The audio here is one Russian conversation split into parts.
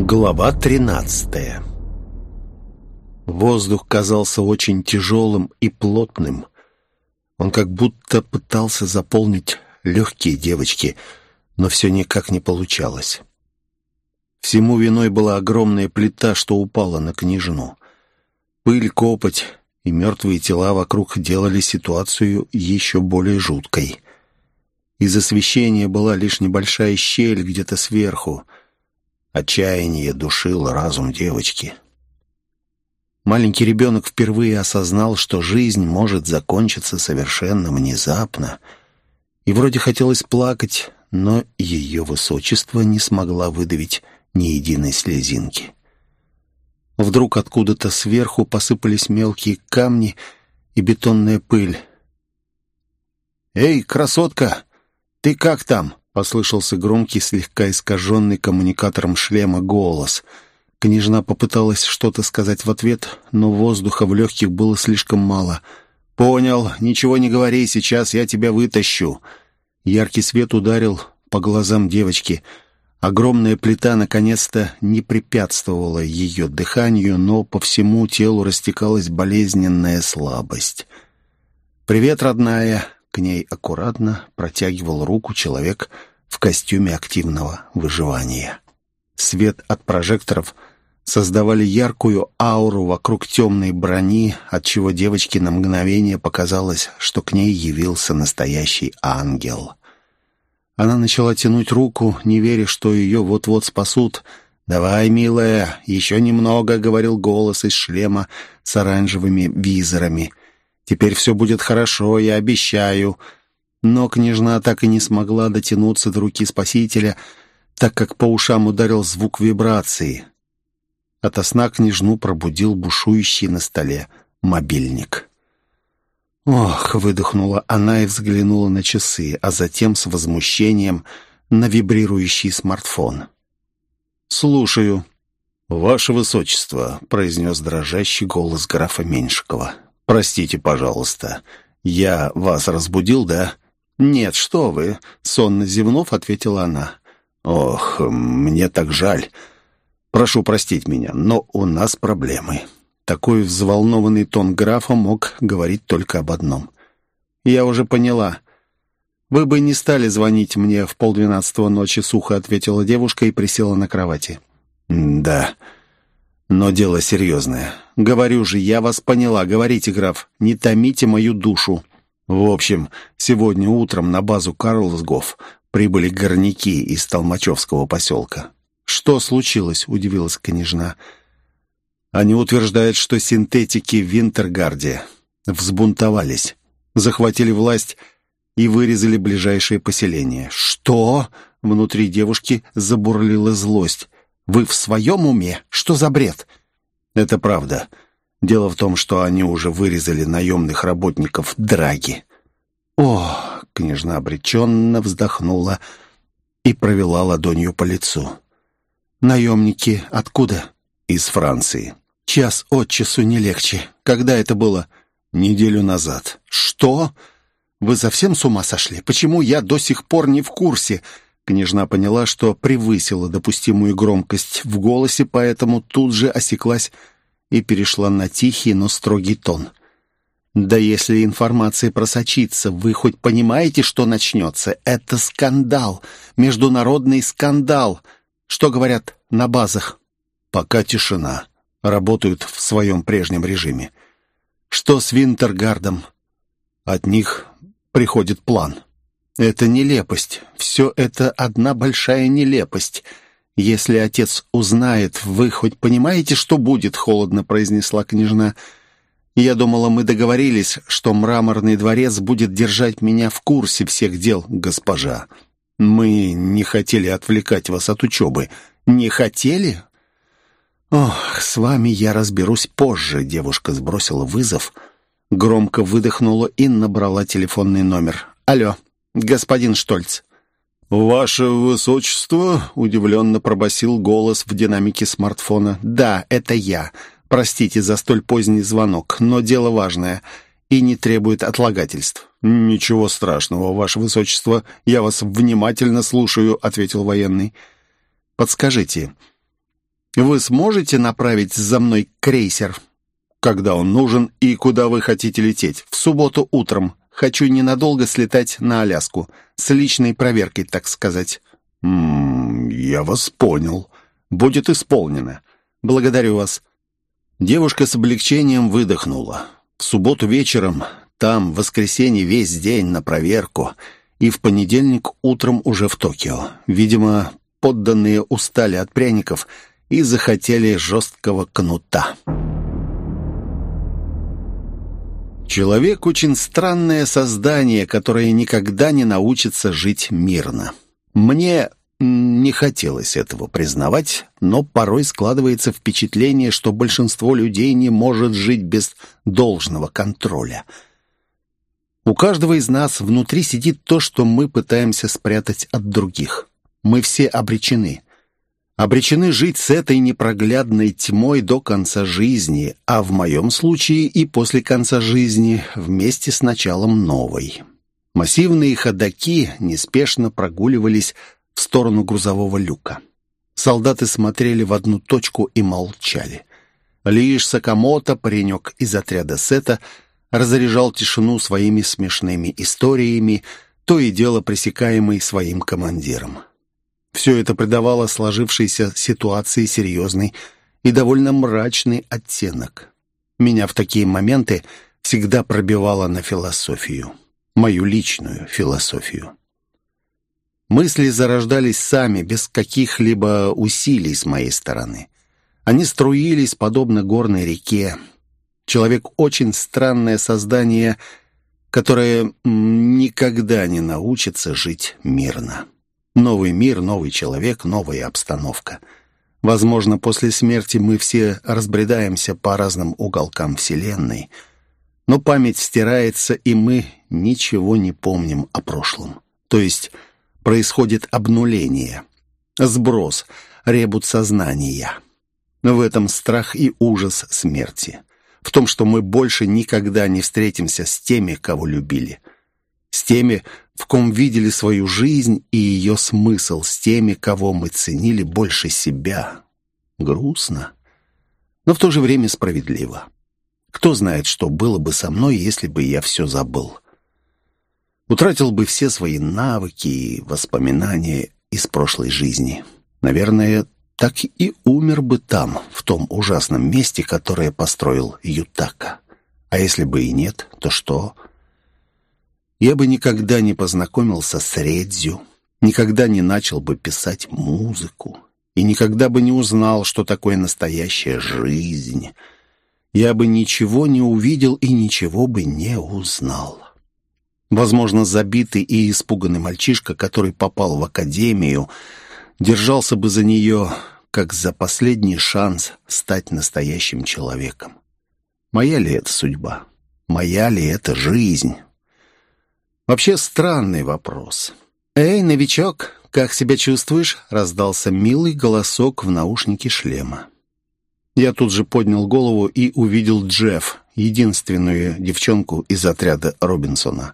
Глава 13 Воздух казался очень тяжелым и плотным. Он как будто пытался заполнить легкие девочки, но все никак не получалось. Всему виной была огромная плита, что упала на княжну. Пыль, копоть и мертвые тела вокруг делали ситуацию еще более жуткой. Из освещения была лишь небольшая щель где-то сверху. Отчаяние душило разум девочки. Маленький ребенок впервые осознал, что жизнь может закончиться совершенно внезапно. И вроде хотелось плакать, но ее высочество не смогла выдавить ни единой слезинки. Вдруг откуда-то сверху посыпались мелкие камни и бетонная пыль. «Эй, красотка, ты как там?» — послышался громкий, слегка искаженный коммуникатором шлема голос. Княжна попыталась что-то сказать в ответ, но воздуха в легких было слишком мало. «Понял, ничего не говори, сейчас я тебя вытащу». Яркий свет ударил по глазам девочки — Огромная плита наконец-то не препятствовала ее дыханию, но по всему телу растекалась болезненная слабость. «Привет, родная!» К ней аккуратно протягивал руку человек в костюме активного выживания. Свет от прожекторов создавали яркую ауру вокруг темной брони, отчего девочке на мгновение показалось, что к ней явился настоящий ангел. Она начала тянуть руку, не веря, что ее вот-вот спасут. «Давай, милая, еще немного», — говорил голос из шлема с оранжевыми визорами. «Теперь все будет хорошо, я обещаю». Но княжна так и не смогла дотянуться до руки спасителя, так как по ушам ударил звук вибрации. Ото сна княжну пробудил бушующий на столе мобильник. «Ох!» — выдохнула она и взглянула на часы, а затем с возмущением на вибрирующий смартфон. «Слушаю». «Ваше Высочество», — произнес дрожащий голос графа Меньшикова. «Простите, пожалуйста. Я вас разбудил, да?» «Нет, что вы», — сонно зевнув, ответила она. «Ох, мне так жаль. Прошу простить меня, но у нас проблемы». Такой взволнованный тон графа мог говорить только об одном. «Я уже поняла. Вы бы не стали звонить мне в полдвенадцатого ночи», — сухо ответила девушка и присела на кровати. «Да, но дело серьезное. Говорю же, я вас поняла. Говорите, граф, не томите мою душу». В общем, сегодня утром на базу Карлсгоф прибыли горняки из Толмачевского поселка. «Что случилось?» — удивилась княжна. Они утверждают, что синтетики в Винтергарде взбунтовались, захватили власть и вырезали ближайшее поселение. «Что?» — внутри девушки забурлила злость. «Вы в своем уме? Что за бред?» «Это правда. Дело в том, что они уже вырезали наемных работников Драги». «О!» — княжна обреченно вздохнула и провела ладонью по лицу. «Наемники откуда?» из Франции. Час от часу не легче. Когда это было? Неделю назад. Что? Вы совсем с ума сошли? Почему я до сих пор не в курсе? Княжна поняла, что превысила допустимую громкость в голосе, поэтому тут же осеклась и перешла на тихий, но строгий тон. «Да если информация просочится, вы хоть понимаете, что начнется? Это скандал, международный скандал. Что говорят на базах?» Пока тишина. Работают в своем прежнем режиме. Что с Винтергардом? От них приходит план. Это нелепость. Все это одна большая нелепость. Если отец узнает, вы хоть понимаете, что будет, холодно произнесла княжна. Я думала, мы договорились, что мраморный дворец будет держать меня в курсе всех дел, госпожа. Мы не хотели отвлекать вас от учебы. Не хотели? «Ох, с вами я разберусь позже», — девушка сбросила вызов, громко выдохнула и набрала телефонный номер. «Алло, господин Штольц». «Ваше высочество?» — удивленно пробасил голос в динамике смартфона. «Да, это я. Простите за столь поздний звонок, но дело важное и не требует отлагательств». «Ничего страшного, ваше высочество. Я вас внимательно слушаю», — ответил военный. «Подскажите, Вы сможете направить за мной крейсер? Когда он нужен и куда вы хотите лететь? В субботу утром. Хочу ненадолго слетать на Аляску. С личной проверкой, так сказать. «М -м, я вас понял. Будет исполнено. Благодарю вас». Девушка с облегчением выдохнула. В субботу вечером, там, в воскресенье весь день на проверку, и в понедельник утром уже в Токио. Видимо, подданные устали от пряников и захотели жесткого кнута. Человек очень странное создание, которое никогда не научится жить мирно. Мне не хотелось этого признавать, но порой складывается впечатление, что большинство людей не может жить без должного контроля. У каждого из нас внутри сидит то, что мы пытаемся спрятать от других. Мы все обречены обречены жить с этой непроглядной тьмой до конца жизни, а в моем случае и после конца жизни вместе с началом новой. Массивные ходаки неспешно прогуливались в сторону грузового люка. Солдаты смотрели в одну точку и молчали. Лишь Сакамото, паренек из отряда Сета, разряжал тишину своими смешными историями, то и дело пресекаемый своим командиром. Все это придавало сложившейся ситуации серьезный и довольно мрачный оттенок. Меня в такие моменты всегда пробивало на философию. Мою личную философию. Мысли зарождались сами, без каких-либо усилий с моей стороны. Они струились, подобно горной реке. Человек — очень странное создание, которое никогда не научится жить мирно. Новый мир, новый человек, новая обстановка. Возможно, после смерти мы все разбредаемся по разным уголкам Вселенной, но память стирается, и мы ничего не помним о прошлом. То есть происходит обнуление, сброс, ребут сознания. В этом страх и ужас смерти. В том, что мы больше никогда не встретимся с теми, кого любили. С теми, в ком видели свою жизнь и ее смысл с теми, кого мы ценили больше себя. Грустно, но в то же время справедливо. Кто знает, что было бы со мной, если бы я все забыл. Утратил бы все свои навыки и воспоминания из прошлой жизни. Наверное, так и умер бы там, в том ужасном месте, которое построил Ютака. А если бы и нет, то что? — я бы никогда не познакомился с Редзю, никогда не начал бы писать музыку и никогда бы не узнал, что такое настоящая жизнь. Я бы ничего не увидел и ничего бы не узнал. Возможно, забитый и испуганный мальчишка, который попал в академию, держался бы за нее, как за последний шанс стать настоящим человеком. Моя ли это судьба? Моя ли это жизнь? Вообще странный вопрос. «Эй, новичок, как себя чувствуешь?» — раздался милый голосок в наушнике шлема. Я тут же поднял голову и увидел Джефф, единственную девчонку из отряда Робинсона.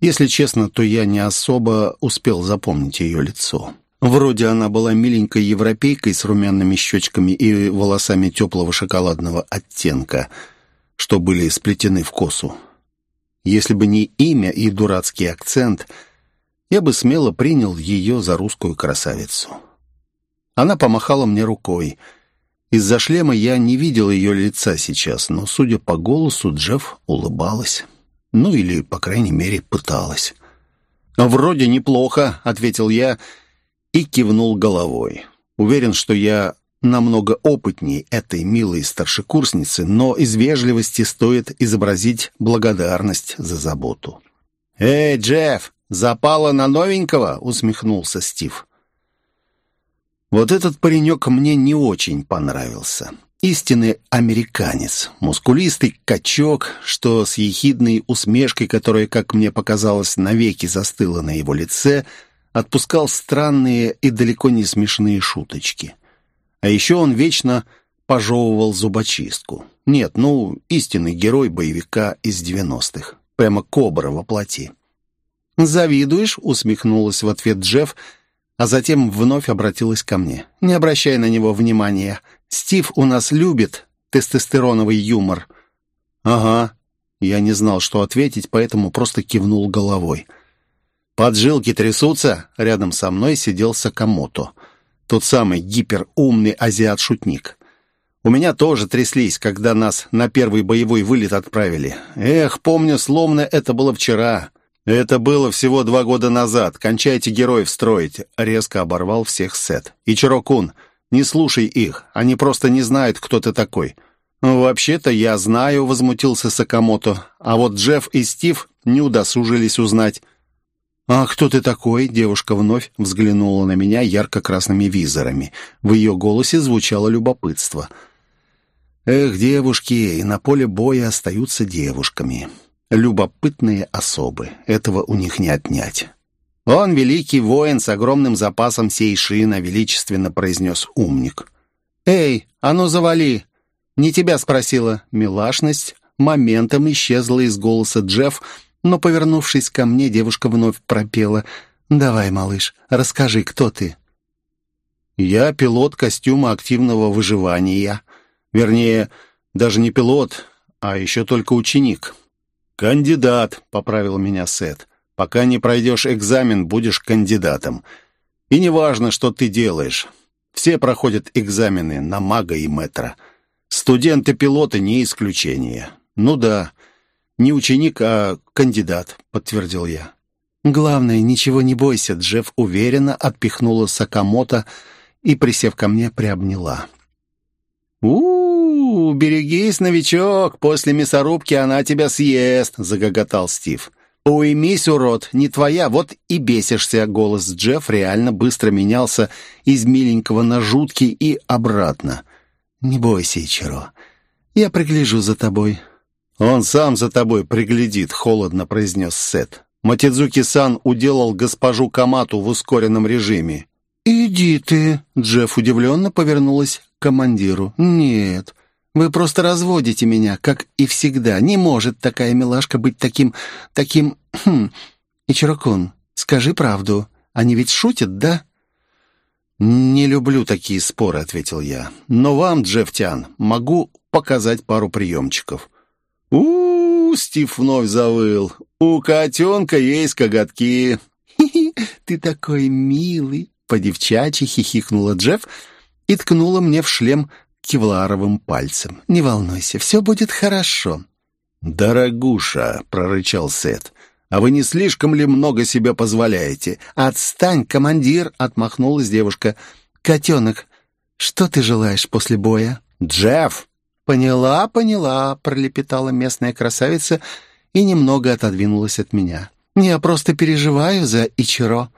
Если честно, то я не особо успел запомнить ее лицо. Вроде она была миленькой европейкой с румяными щечками и волосами теплого шоколадного оттенка, что были сплетены в косу. Если бы не имя и дурацкий акцент, я бы смело принял ее за русскую красавицу. Она помахала мне рукой. Из-за шлема я не видел ее лица сейчас, но, судя по голосу, Джефф улыбалась. Ну, или, по крайней мере, пыталась. «Вроде неплохо», — ответил я и кивнул головой. Уверен, что я намного опытнее этой милой старшекурсницы, но из вежливости стоит изобразить благодарность за заботу. «Эй, Джефф, запала на новенького?» — усмехнулся Стив. Вот этот паренек мне не очень понравился. Истинный американец, мускулистый качок, что с ехидной усмешкой, которая, как мне показалось, навеки застыла на его лице, отпускал странные и далеко не смешные шуточки — а еще он вечно пожевывал зубочистку. Нет, ну, истинный герой боевика из девяностых. Прямо кобра во плоти. «Завидуешь?» — усмехнулась в ответ Джефф, а затем вновь обратилась ко мне. «Не обращай на него внимания. Стив у нас любит тестостероновый юмор». «Ага». Я не знал, что ответить, поэтому просто кивнул головой. «Поджилки трясутся?» Рядом со мной сидел Сакамото. Тот самый гиперумный азиат-шутник. У меня тоже тряслись, когда нас на первый боевой вылет отправили. Эх, помню, словно это было вчера. Это было всего два года назад. Кончайте героев строить. Резко оборвал всех Сет. И Чирокун, не слушай их. Они просто не знают, кто ты такой. «Вообще-то я знаю», — возмутился Сакамото. «А вот Джефф и Стив не удосужились узнать». «А кто ты такой?» — девушка вновь взглянула на меня ярко-красными визорами. В ее голосе звучало любопытство. «Эх, девушки, и на поле боя остаются девушками. Любопытные особы. Этого у них не отнять». «Он великий воин с огромным запасом сейшина», — величественно произнес умник. «Эй, а ну завали!» «Не тебя спросила». Милашность моментом исчезла из голоса Джефф, но, повернувшись ко мне, девушка вновь пропела. «Давай, малыш, расскажи, кто ты?» «Я пилот костюма активного выживания. Вернее, даже не пилот, а еще только ученик». «Кандидат», — поправил меня Сет. «Пока не пройдешь экзамен, будешь кандидатом. И неважно, что ты делаешь. Все проходят экзамены на мага и метра. Студенты-пилоты не исключение. Ну да, «Не ученик, а кандидат», — подтвердил я. «Главное, ничего не бойся», — Джефф уверенно отпихнула Сакамото и, присев ко мне, приобняла. «У-у-у, берегись, новичок, после мясорубки она тебя съест», — загоготал Стив. «Уймись, урод, не твоя, вот и бесишься». Голос Джефф реально быстро менялся из миленького на жуткий и обратно. «Не бойся, Ичиро, я пригляжу за тобой. «Он сам за тобой приглядит», — холодно произнес Сет. Матидзуки-сан уделал госпожу Камату в ускоренном режиме. «Иди ты!» — Джефф удивленно повернулась к командиру. «Нет, вы просто разводите меня, как и всегда. Не может такая милашка быть таким... таким... Хм... Ичирокун, скажи правду. Они ведь шутят, да?» «Не люблю такие споры», — ответил я. «Но вам, Джефф Тян, могу показать пару приемчиков» у, -у, -у Стив вновь завыл. «У котенка есть коготки!» «Хи-хи, ты такой милый!» По-девчачьи хихикнула Джефф и ткнула мне в шлем кевларовым пальцем. «Не волнуйся, все будет хорошо». «Дорогуша!» — прорычал Сет. «А вы не слишком ли много себе позволяете?» «Отстань, командир!» — отмахнулась девушка. «Котенок, что ты желаешь после боя?» «Джефф!» «Поняла, поняла», — пролепетала местная красавица и немного отодвинулась от меня. «Я просто переживаю за Ичиро».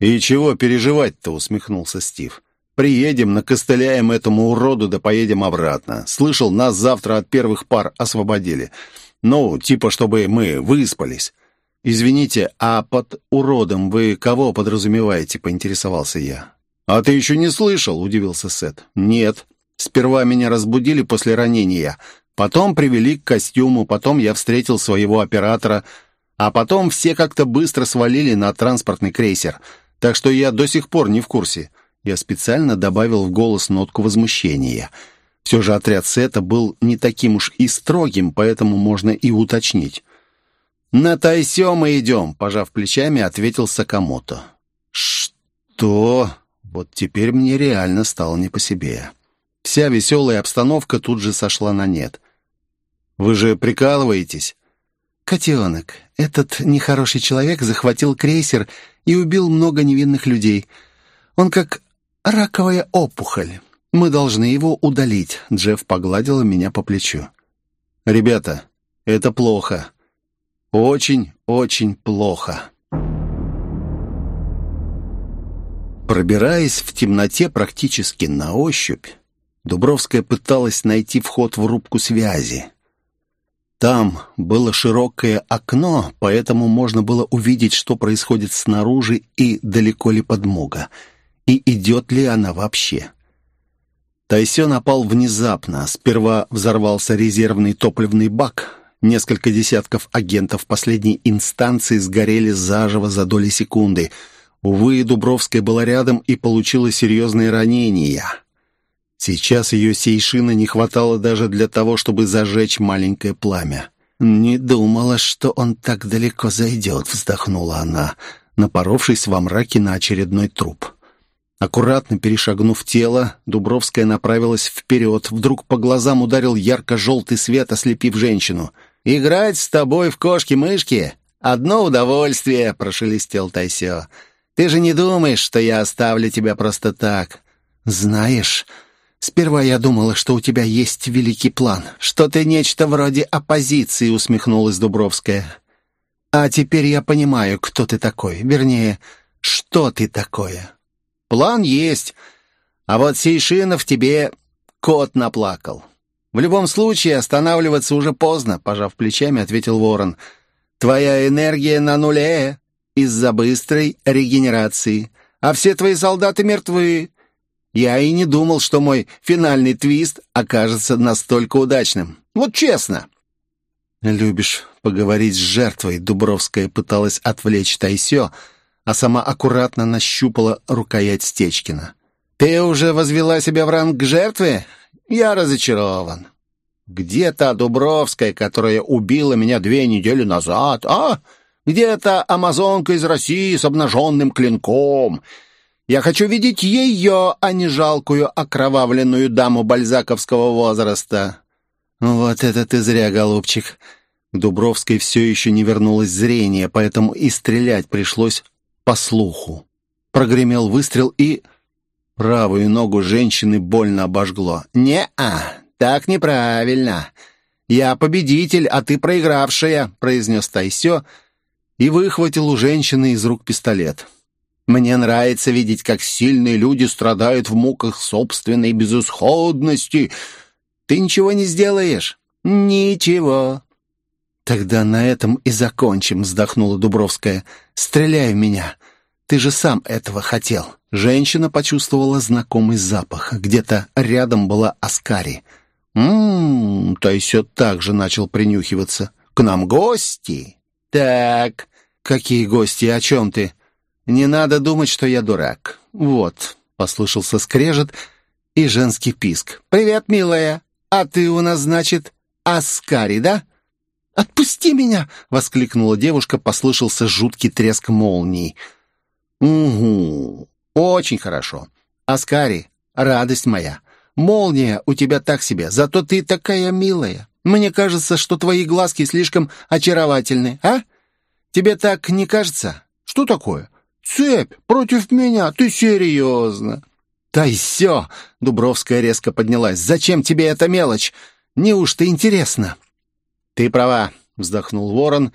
«И чего переживать-то?» — усмехнулся Стив. «Приедем, накостыляем этому уроду, да поедем обратно. Слышал, нас завтра от первых пар освободили. Ну, типа, чтобы мы выспались». «Извините, а под уродом вы кого подразумеваете?» — поинтересовался я. «А ты еще не слышал?» — удивился Сет. «Нет». Сперва меня разбудили после ранения, потом привели к костюму, потом я встретил своего оператора, а потом все как-то быстро свалили на транспортный крейсер. Так что я до сих пор не в курсе. Я специально добавил в голос нотку возмущения. Все же отряд Сета был не таким уж и строгим, поэтому можно и уточнить. «На Тайсё мы идем», — пожав плечами, ответил Сакамото. «Что?» Вот теперь мне реально стало не по себе. Вся веселая обстановка тут же сошла на нет. «Вы же прикалываетесь?» «Котенок, этот нехороший человек захватил крейсер и убил много невинных людей. Он как раковая опухоль. Мы должны его удалить», — Джефф погладила меня по плечу. «Ребята, это плохо. Очень-очень плохо». Пробираясь в темноте практически на ощупь, Дубровская пыталась найти вход в рубку связи. Там было широкое окно, поэтому можно было увидеть, что происходит снаружи и далеко ли подмога, и идет ли она вообще. Тайсё напал внезапно. Сперва взорвался резервный топливный бак. Несколько десятков агентов последней инстанции сгорели заживо за доли секунды — Увы, Дубровская была рядом и получила серьезные ранения. Сейчас ее сейшина не хватало даже для того, чтобы зажечь маленькое пламя. «Не думала, что он так далеко зайдет», — вздохнула она, напоровшись во мраке на очередной труп. Аккуратно перешагнув тело, Дубровская направилась вперед. Вдруг по глазам ударил ярко-желтый свет, ослепив женщину. «Играть с тобой в кошки-мышки — одно удовольствие», — прошелестел Тайсё. «Ты же не думаешь, что я оставлю тебя просто так?» «Знаешь, сперва я думала, что у тебя есть великий план, что ты нечто вроде оппозиции», — усмехнулась Дубровская. «А теперь я понимаю, кто ты такой. Вернее, что ты такое». План есть, а вот Сейшинов тебе кот наплакал. В любом случае останавливаться уже поздно, пожав плечами, ответил Ворон. Твоя энергия на нуле из-за быстрой регенерации, а все твои солдаты мертвы. Я и не думал, что мой финальный твист окажется настолько удачным. Вот честно. Любишь поговорить с жертвой, Дубровская пыталась отвлечь Тайсё, а сама аккуратно нащупала рукоять Стечкина. «Ты уже возвела себя в ранг жертвы? Я разочарован. Где та Дубровская, которая убила меня две недели назад, а? Где та амазонка из России с обнаженным клинком? Я хочу видеть ее, а не жалкую окровавленную даму бальзаковского возраста». «Вот это ты зря, голубчик». Дубровской все еще не вернулось зрение, поэтому и стрелять пришлось по слуху. Прогремел выстрел и... Правую ногу женщины больно обожгло. «Не-а, так неправильно. Я победитель, а ты проигравшая», — произнес Тайсё и выхватил у женщины из рук пистолет. «Мне нравится видеть, как сильные люди страдают в муках собственной безысходности. Ты ничего не сделаешь?» «Ничего. «Тогда на этом и закончим», — вздохнула Дубровская. «Стреляй в меня. Ты же сам этого хотел». Женщина почувствовала знакомый запах. Где-то рядом была Аскари. «М-м-м», Тайсё также начал принюхиваться. «К нам гости?» «Так, какие гости? О чем ты?» «Не надо думать, что я дурак». «Вот», — послышался скрежет и женский писк. «Привет, милая. А ты у нас, значит, Аскари, да?» «Отпусти меня!» — воскликнула девушка, послышался жуткий треск молний. «Угу, очень хорошо. Аскари, радость моя, молния у тебя так себе, зато ты такая милая. Мне кажется, что твои глазки слишком очаровательны, а? Тебе так не кажется? Что такое? Цепь против меня, ты серьезно?» «Да и все!» — Дубровская резко поднялась. «Зачем тебе эта мелочь? Неужто интересно?» «Ты права», — вздохнул ворон,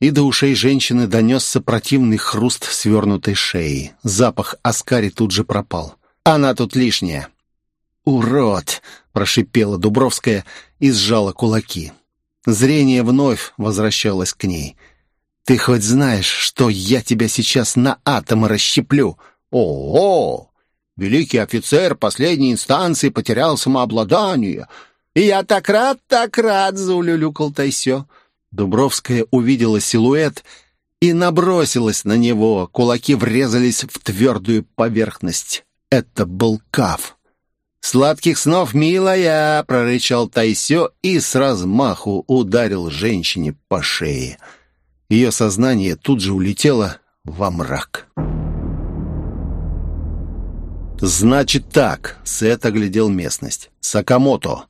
и до ушей женщины донесся противный хруст свернутой шеи. Запах Аскари тут же пропал. «Она тут лишняя». «Урод!» — прошипела Дубровская и сжала кулаки. Зрение вновь возвращалось к ней. «Ты хоть знаешь, что я тебя сейчас на атомы расщеплю?» «О-о! Великий офицер последней инстанции потерял самообладание!» «Я так рад, так рад!» — заулюлюкал Тайсё. Дубровская увидела силуэт и набросилась на него. Кулаки врезались в твердую поверхность. Это был Каф. «Сладких снов, милая!» — прорычал Тайсё и с размаху ударил женщине по шее. Ее сознание тут же улетело во мрак. «Значит так», — Сет оглядел местность. «Сакамото,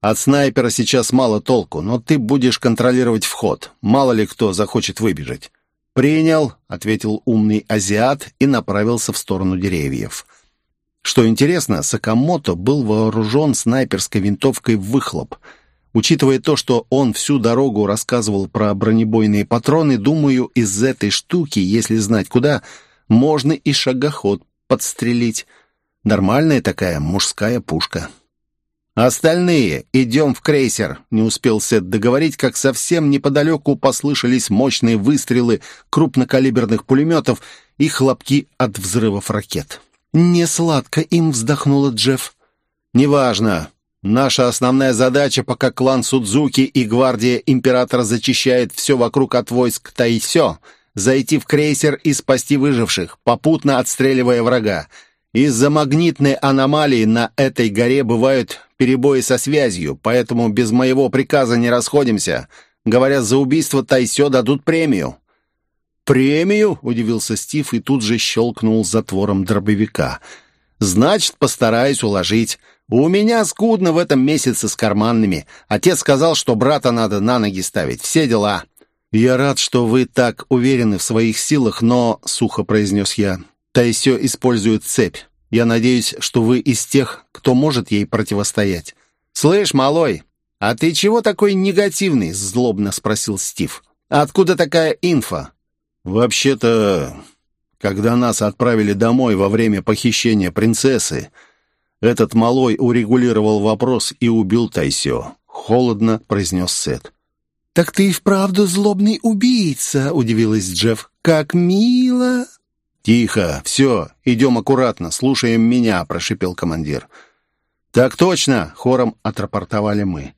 от снайпера сейчас мало толку, но ты будешь контролировать вход. Мало ли кто захочет выбежать». «Принял», — ответил умный азиат и направился в сторону деревьев. Что интересно, Сакамото был вооружен снайперской винтовкой выхлоп. Учитывая то, что он всю дорогу рассказывал про бронебойные патроны, думаю, из этой штуки, если знать куда, можно и шагоход подстрелить. Нормальная такая мужская пушка. «Остальные идем в крейсер», — не успел Сет договорить, как совсем неподалеку послышались мощные выстрелы крупнокалиберных пулеметов и хлопки от взрывов ракет. «Не сладко им», — вздохнула Джефф. «Неважно. Наша основная задача, пока клан Судзуки и гвардия императора зачищает все вокруг от войск Тайсё, зайти в крейсер и спасти выживших, попутно отстреливая врага. Из-за магнитной аномалии на этой горе бывают перебои со связью, поэтому без моего приказа не расходимся. Говорят, за убийство Тайсё дадут премию». «Премию?» — удивился Стив и тут же щелкнул затвором дробовика. «Значит, постараюсь уложить. У меня скудно в этом месяце с карманными. Отец сказал, что брата надо на ноги ставить. Все дела». «Я рад, что вы так уверены в своих силах, но...» — сухо произнес я. «Тайсё использует цепь. Я надеюсь, что вы из тех, кто может ей противостоять». «Слышь, малой, а ты чего такой негативный?» — злобно спросил Стив. «Откуда такая инфа?» «Вообще-то, когда нас отправили домой во время похищения принцессы, этот малой урегулировал вопрос и убил Тайсё», — холодно произнес Сет. «Так ты и вправду злобный убийца», — удивилась Джефф. «Как мило!» «Тихо, все, идем аккуратно, слушаем меня», — прошипел командир. «Так точно!» — хором отрапортовали мы.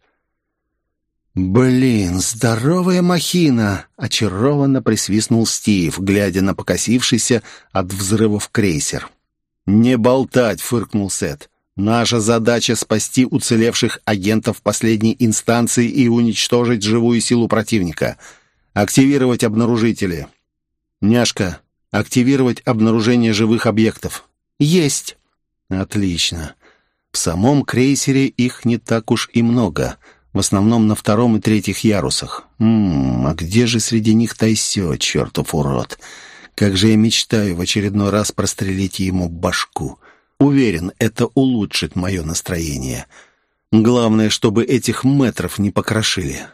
«Блин, здоровая махина!» — очарованно присвистнул Стив, глядя на покосившийся от взрывов крейсер. «Не болтать!» — фыркнул Сет. «Наша задача — спасти уцелевших агентов последней инстанции и уничтожить живую силу противника. Активировать обнаружители. Няшка, активировать обнаружение живых объектов». «Есть!» «Отлично. В самом крейсере их не так уж и много» в основном на втором и третьих ярусах. Ммм, а где же среди них Тайсё, чертов урод? Как же я мечтаю в очередной раз прострелить ему башку. Уверен, это улучшит мое настроение. Главное, чтобы этих метров не покрошили.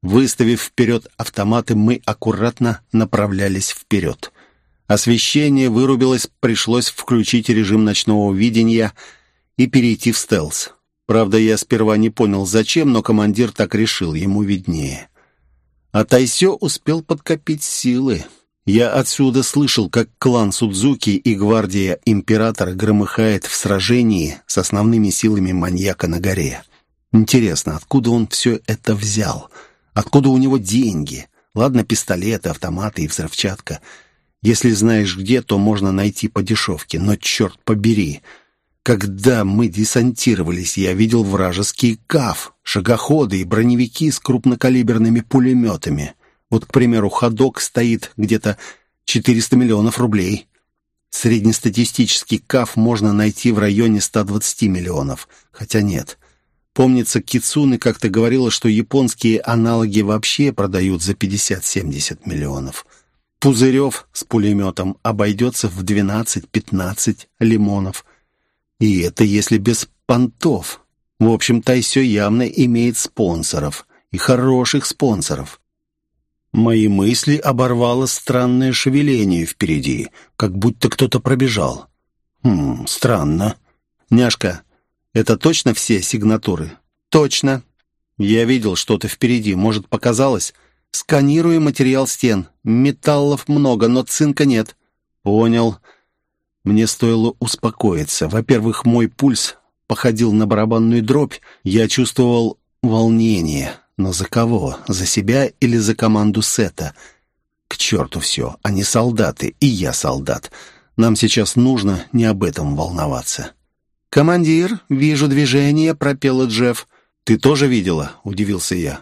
Выставив вперед автоматы, мы аккуратно направлялись вперед. Освещение вырубилось, пришлось включить режим ночного видения и перейти в стелс. Правда, я сперва не понял, зачем, но командир так решил, ему виднее. А Тайсё успел подкопить силы. Я отсюда слышал, как клан Судзуки и гвардия императора громыхает в сражении с основными силами маньяка на горе. Интересно, откуда он все это взял? Откуда у него деньги? Ладно, пистолеты, автоматы и взрывчатка. Если знаешь где, то можно найти по дешевке. Но черт побери, когда мы десантировались, я видел вражеский КАФ, шагоходы и броневики с крупнокалиберными пулеметами. Вот, к примеру, ходок стоит где-то 400 миллионов рублей. Среднестатистический КАФ можно найти в районе 120 миллионов. Хотя нет. Помнится, Кицуны как-то говорила, что японские аналоги вообще продают за 50-70 миллионов. Пузырев с пулеметом обойдется в 12-15 лимонов – и это если без понтов. В общем, Тайсё явно имеет спонсоров. И хороших спонсоров. Мои мысли оборвало странное шевеление впереди, как будто кто-то пробежал. Хм, странно. Няшка, это точно все сигнатуры? Точно. Я видел что-то впереди, может, показалось? Сканирую материал стен. Металлов много, но цинка нет. Понял. Мне стоило успокоиться. Во-первых, мой пульс походил на барабанную дробь. Я чувствовал волнение. Но за кого? За себя или за команду Сета? К черту все. Они солдаты, и я солдат. Нам сейчас нужно не об этом волноваться. «Командир, вижу движение», — пропела Джефф. «Ты тоже видела?» — удивился я.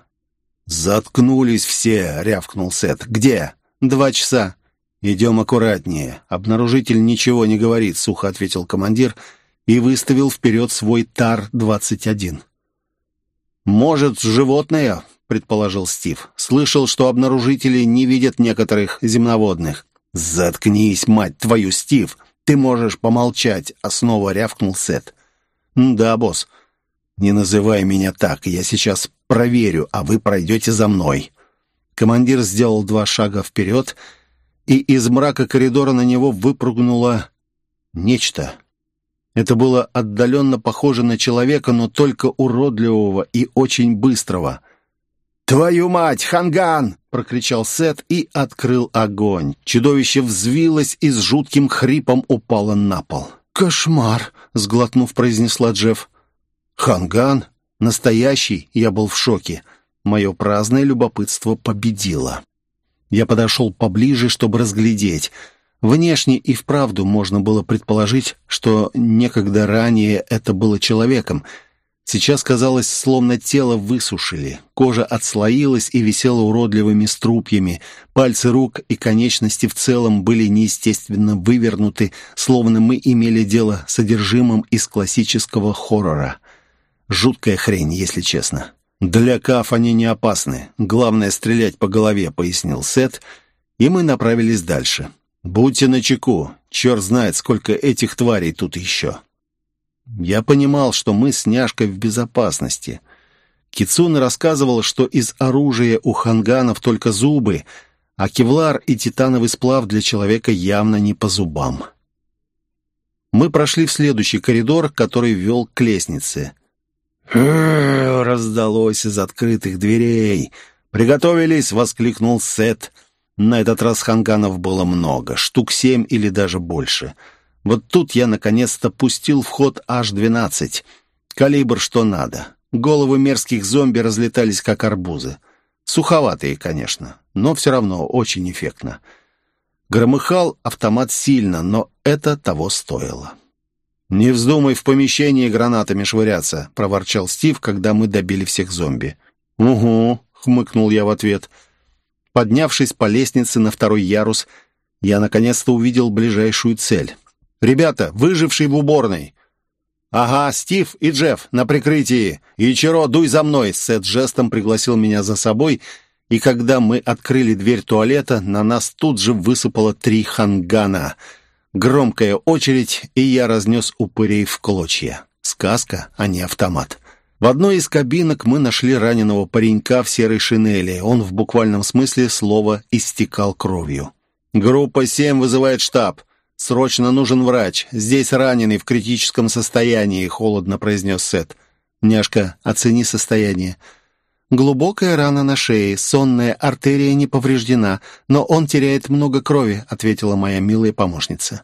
«Заткнулись все», — рявкнул Сет. «Где?» «Два часа». «Идем аккуратнее. Обнаружитель ничего не говорит», — сухо ответил командир и выставил вперед свой ТАР-21. «Может, животное?» — предположил Стив. «Слышал, что обнаружители не видят некоторых земноводных». «Заткнись, мать твою, Стив! Ты можешь помолчать!» — снова рявкнул Сет. «Да, босс. Не называй меня так. Я сейчас проверю, а вы пройдете за мной». Командир сделал два шага вперед — и из мрака коридора на него выпрыгнуло нечто. Это было отдаленно похоже на человека, но только уродливого и очень быстрого. «Твою мать, Ханган!» — прокричал Сет и открыл огонь. Чудовище взвилось и с жутким хрипом упало на пол. «Кошмар!» — сглотнув, произнесла Джефф. «Ханган? Настоящий?» — я был в шоке. Мое праздное любопытство победило. Я подошел поближе, чтобы разглядеть. Внешне и вправду можно было предположить, что некогда ранее это было человеком. Сейчас казалось, словно тело высушили. Кожа отслоилась и висела уродливыми струпьями. Пальцы рук и конечности в целом были неестественно вывернуты, словно мы имели дело с содержимым из классического хоррора. Жуткая хрень, если честно. «Для каф они не опасны. Главное — стрелять по голове», — пояснил Сет, и мы направились дальше. «Будьте начеку. Черт знает, сколько этих тварей тут еще». Я понимал, что мы с Няшкой в безопасности. Кицуна рассказывал, что из оружия у ханганов только зубы, а кевлар и титановый сплав для человека явно не по зубам. Мы прошли в следующий коридор, который вел к лестнице. раздалось из открытых дверей. «Приготовились!» — воскликнул Сет. На этот раз ханганов было много, штук семь или даже больше. Вот тут я наконец-то пустил в ход H-12. Калибр что надо. Головы мерзких зомби разлетались, как арбузы. Суховатые, конечно, но все равно очень эффектно. Громыхал автомат сильно, но это того стоило. «Не вздумай в помещении гранатами швыряться», — проворчал Стив, когда мы добили всех зомби. «Угу», — хмыкнул я в ответ. Поднявшись по лестнице на второй ярус, я наконец-то увидел ближайшую цель. «Ребята, выживший в уборной!» «Ага, Стив и Джефф на прикрытии. Ичиро, дуй за мной!» Сет жестом пригласил меня за собой, и когда мы открыли дверь туалета, на нас тут же высыпало три хангана — Громкая очередь, и я разнес упырей в клочья. Сказка, а не автомат. В одной из кабинок мы нашли раненого паренька в серой шинели. Он в буквальном смысле слова истекал кровью. «Группа 7 вызывает штаб. Срочно нужен врач. Здесь раненый в критическом состоянии», — холодно произнес Сет. «Няшка, оцени состояние». «Глубокая рана на шее, сонная артерия не повреждена, но он теряет много крови», — ответила моя милая помощница.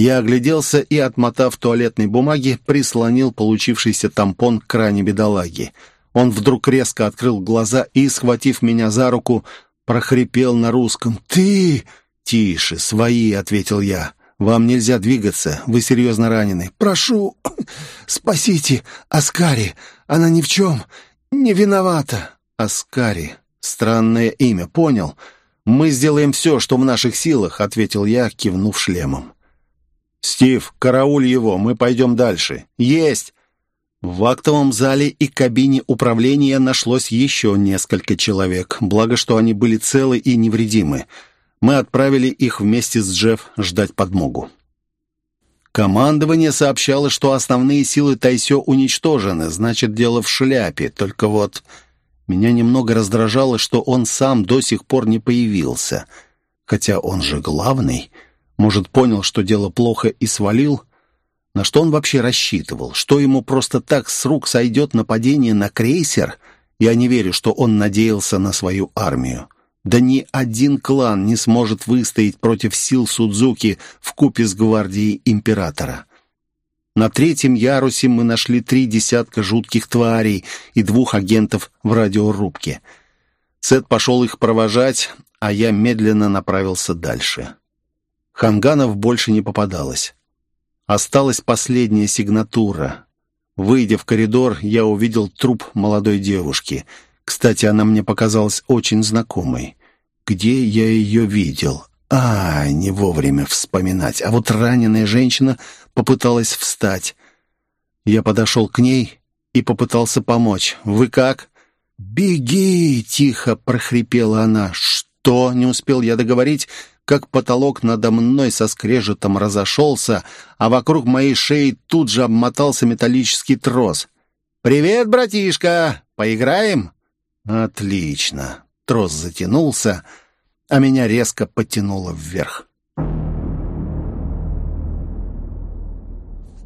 Я огляделся и, отмотав туалетной бумаги, прислонил получившийся тампон к ране бедолаги. Он вдруг резко открыл глаза и, схватив меня за руку, прохрипел на русском. «Ты!» «Тише, свои», — ответил я. «Вам нельзя двигаться, вы серьезно ранены. Прошу, спасите Аскари, она ни в чем, «Не виновата!» «Аскари. Странное имя, понял. Мы сделаем все, что в наших силах», — ответил я, кивнув шлемом. «Стив, карауль его, мы пойдем дальше». «Есть!» В актовом зале и кабине управления нашлось еще несколько человек, благо что они были целы и невредимы. Мы отправили их вместе с Джефф ждать подмогу. Командование сообщало, что основные силы Тайсё уничтожены, значит, дело в шляпе. Только вот меня немного раздражало, что он сам до сих пор не появился. Хотя он же главный. Может, понял, что дело плохо и свалил? На что он вообще рассчитывал? Что ему просто так с рук сойдет нападение на крейсер? Я не верю, что он надеялся на свою армию. Да ни один клан не сможет выстоять против сил Судзуки в купе с гвардией императора. На третьем ярусе мы нашли три десятка жутких тварей и двух агентов в радиорубке. Сет пошел их провожать, а я медленно направился дальше. Ханганов больше не попадалось. Осталась последняя сигнатура. Выйдя в коридор, я увидел труп молодой девушки — кстати, она мне показалась очень знакомой. Где я ее видел? А, не вовремя вспоминать. А вот раненая женщина попыталась встать. Я подошел к ней и попытался помочь. «Вы как?» «Беги!» — тихо прохрипела она. «Что?» — не успел я договорить, как потолок надо мной со скрежетом разошелся, а вокруг моей шеи тут же обмотался металлический трос. «Привет, братишка! Поиграем?» Отлично. Трос затянулся, а меня резко потянуло вверх.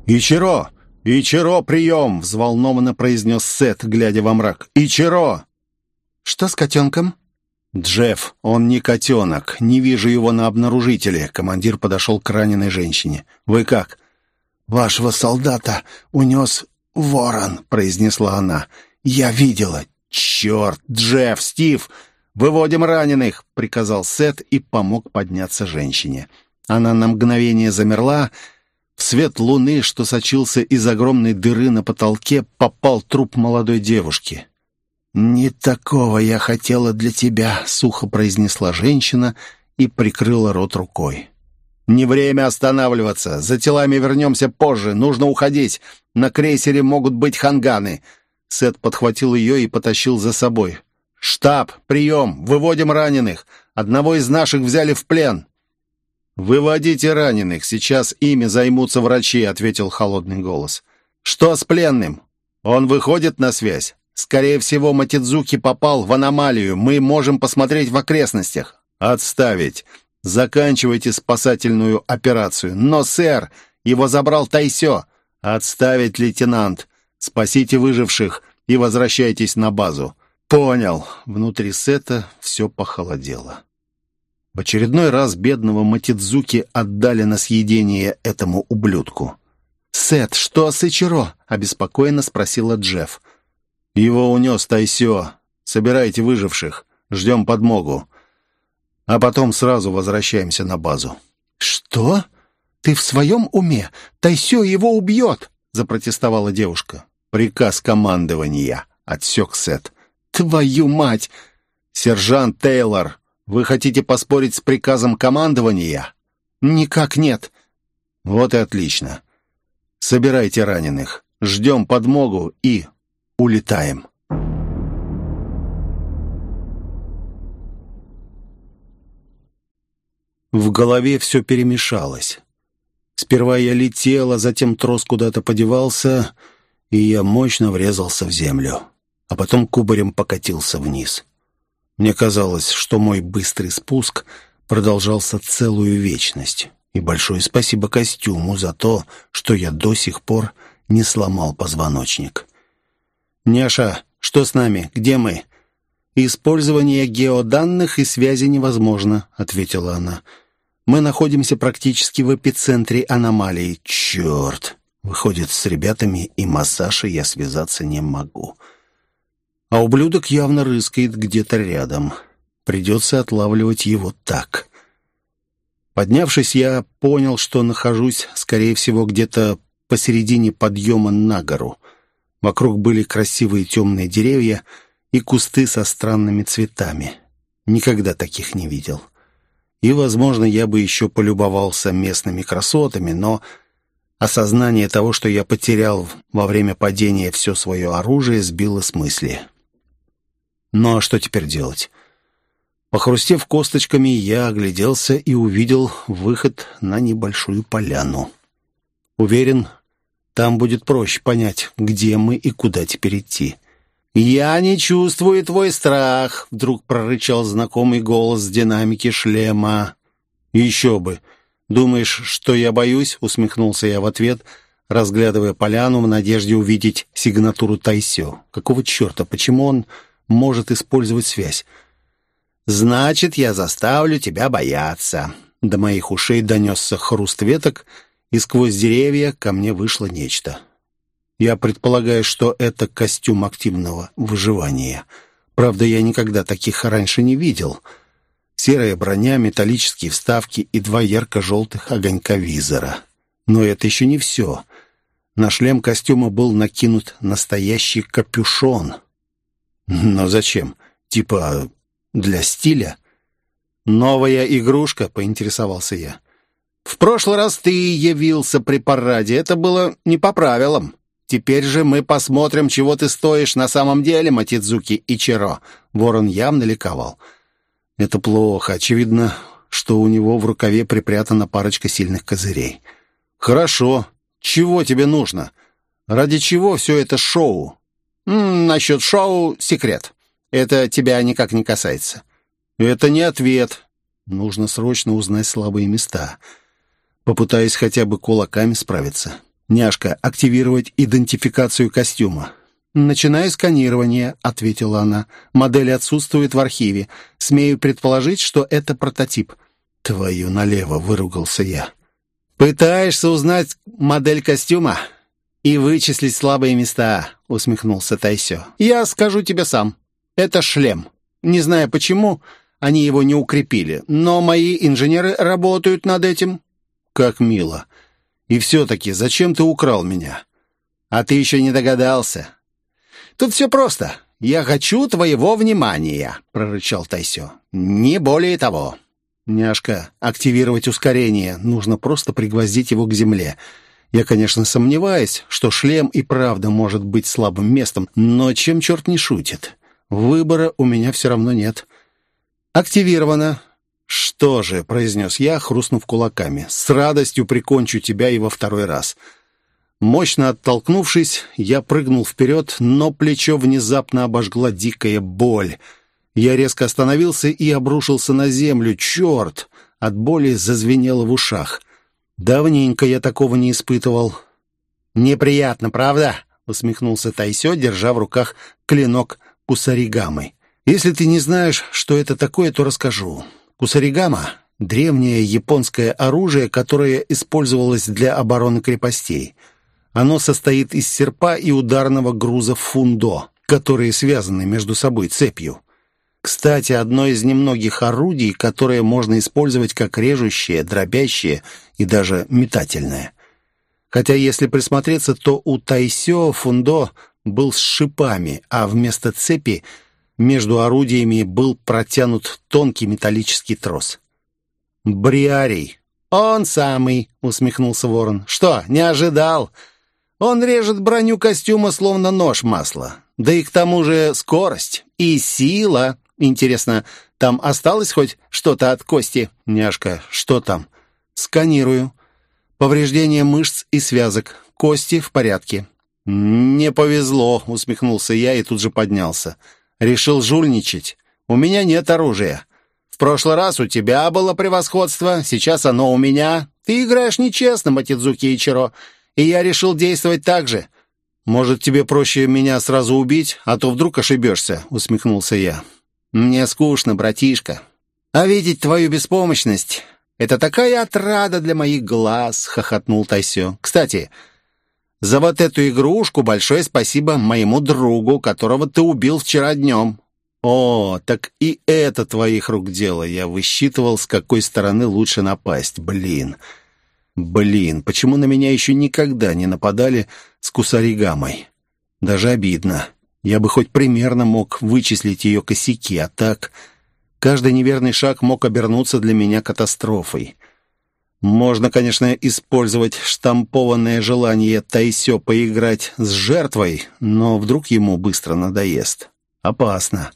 «Ичиро! Ичиро, прием!» — взволнованно произнес Сет, глядя во мрак. «Ичиро!» «Что с котенком?» «Джефф, он не котенок. Не вижу его на обнаружителе». Командир подошел к раненой женщине. «Вы как?» «Вашего солдата унес ворон», — произнесла она. «Я видела. «Черт, Джефф, Стив, «Выводим раненых!» — приказал Сет и помог подняться женщине. Она на мгновение замерла. В свет луны, что сочился из огромной дыры на потолке, попал труп молодой девушки. «Не такого я хотела для тебя», — сухо произнесла женщина и прикрыла рот рукой. «Не время останавливаться. За телами вернемся позже. Нужно уходить. На крейсере могут быть ханганы». Сет подхватил ее и потащил за собой. «Штаб! Прием! Выводим раненых! Одного из наших взяли в плен!» «Выводите раненых, сейчас ими займутся врачи», — ответил холодный голос. «Что с пленным? Он выходит на связь? Скорее всего, Матидзуки попал в аномалию. Мы можем посмотреть в окрестностях». «Отставить. Заканчивайте спасательную операцию. Но, сэр, его забрал Тайсё. Отставить, лейтенант. Спасите выживших и возвращайтесь на базу». «Понял». Внутри сета все похолодело. В очередной раз бедного Матидзуки отдали на съедение этому ублюдку. «Сет, что с Ичиро?» — обеспокоенно спросила Джефф. «Его унес Тайсё. Собирайте выживших. Ждем подмогу. А потом сразу возвращаемся на базу». «Что? Ты в своем уме? Тайсё его убьет!» — запротестовала девушка. «Приказ командования», — отсек Сет. «Твою мать!» «Сержант Тейлор, вы хотите поспорить с приказом командования? Никак нет. Вот и отлично. Собирайте раненых. Ждем подмогу и улетаем. В голове все перемешалось. Сперва я летел, а затем трос куда-то подевался, и я мощно врезался в землю, а потом кубарем покатился вниз. Мне казалось, что мой быстрый спуск продолжался целую вечность. И большое спасибо костюму за то, что я до сих пор не сломал позвоночник. «Няша, что с нами? Где мы?» «Использование геоданных и связи невозможно», — ответила она. «Мы находимся практически в эпицентре аномалии. Черт! Выходит, с ребятами и массажей я связаться не могу» а ублюдок явно рыскает где-то рядом. Придется отлавливать его так. Поднявшись, я понял, что нахожусь, скорее всего, где-то посередине подъема на гору. Вокруг были красивые темные деревья и кусты со странными цветами. Никогда таких не видел. И, возможно, я бы еще полюбовался местными красотами, но осознание того, что я потерял во время падения все свое оружие, сбило с мысли. Ну а что теперь делать? Похрустев косточками, я огляделся и увидел выход на небольшую поляну. Уверен, там будет проще понять, где мы и куда теперь идти. «Я не чувствую твой страх», — вдруг прорычал знакомый голос с динамики шлема. «Еще бы! Думаешь, что я боюсь?» — усмехнулся я в ответ, разглядывая поляну в надежде увидеть сигнатуру Тайсё. «Какого черта? Почему он может использовать связь. «Значит, я заставлю тебя бояться». До моих ушей донесся хруст веток, и сквозь деревья ко мне вышло нечто. Я предполагаю, что это костюм активного выживания. Правда, я никогда таких раньше не видел. Серая броня, металлические вставки и два ярко-желтых огонька визора. Но это еще не все. На шлем костюма был накинут настоящий капюшон. Но зачем? Типа для стиля? Новая игрушка, поинтересовался я. В прошлый раз ты явился при параде. Это было не по правилам. Теперь же мы посмотрим, чего ты стоишь на самом деле, Матидзуки Ичиро. Ворон явно ликовал. Это плохо. Очевидно, что у него в рукаве припрятана парочка сильных козырей. Хорошо. Чего тебе нужно? Ради чего все это шоу? «Насчет шоу — секрет. Это тебя никак не касается». «Это не ответ. Нужно срочно узнать слабые места. Попытаюсь хотя бы кулаками справиться. Няшка, активировать идентификацию костюма». «Начинаю сканирование», — ответила она. «Модель отсутствует в архиве. Смею предположить, что это прототип». «Твою налево!» — выругался я. «Пытаешься узнать модель костюма? и вычислить слабые места», — усмехнулся Тайсё. «Я скажу тебе сам. Это шлем. Не знаю почему, они его не укрепили, но мои инженеры работают над этим». «Как мило. И все-таки, зачем ты украл меня?» «А ты еще не догадался?» «Тут все просто. Я хочу твоего внимания», — прорычал Тайсё. «Не более того». «Няшка, активировать ускорение. Нужно просто пригвоздить его к земле. Я, конечно, сомневаюсь, что шлем и правда может быть слабым местом, но чем черт не шутит? Выбора у меня все равно нет». «Активировано». «Что же», — произнес я, хрустнув кулаками, — «с радостью прикончу тебя и во второй раз». Мощно оттолкнувшись, я прыгнул вперед, но плечо внезапно обожгла дикая боль — я резко остановился и обрушился на землю. Черт! От боли зазвенело в ушах. Давненько я такого не испытывал. «Неприятно, правда?» — усмехнулся Тайсё, держа в руках клинок кусаригамы. «Если ты не знаешь, что это такое, то расскажу. Кусаригама — древнее японское оружие, которое использовалось для обороны крепостей. Оно состоит из серпа и ударного груза фундо, которые связаны между собой цепью. Кстати, одно из немногих орудий, которое можно использовать как режущее, дробящее и даже метательное. Хотя, если присмотреться, то у Тайсё фундо был с шипами, а вместо цепи между орудиями был протянут тонкий металлический трос. «Бриарий!» «Он самый!» — усмехнулся ворон. «Что, не ожидал?» «Он режет броню костюма, словно нож масла. Да и к тому же скорость и сила!» Интересно, там осталось хоть что-то от кости? Няшка, что там? Сканирую. Повреждение мышц и связок. Кости в порядке. «Не повезло», — усмехнулся я и тут же поднялся. «Решил жульничать. У меня нет оружия. В прошлый раз у тебя было превосходство, сейчас оно у меня. Ты играешь нечестно, Матидзуки Ичиро, и я решил действовать так же». «Может, тебе проще меня сразу убить, а то вдруг ошибешься», — усмехнулся я. «Мне скучно, братишка. А видеть твою беспомощность — это такая отрада для моих глаз», — хохотнул Тайсё. «Кстати, за вот эту игрушку большое спасибо моему другу, которого ты убил вчера днем». «О, так и это твоих рук дело. Я высчитывал, с какой стороны лучше напасть. Блин. Блин, почему на меня еще никогда не нападали с кусаригамой? Даже обидно. Я бы хоть примерно мог вычислить ее косяки, а так... Каждый неверный шаг мог обернуться для меня катастрофой. Можно, конечно, использовать штампованное желание Тайсё поиграть с жертвой, но вдруг ему быстро надоест. Опасно.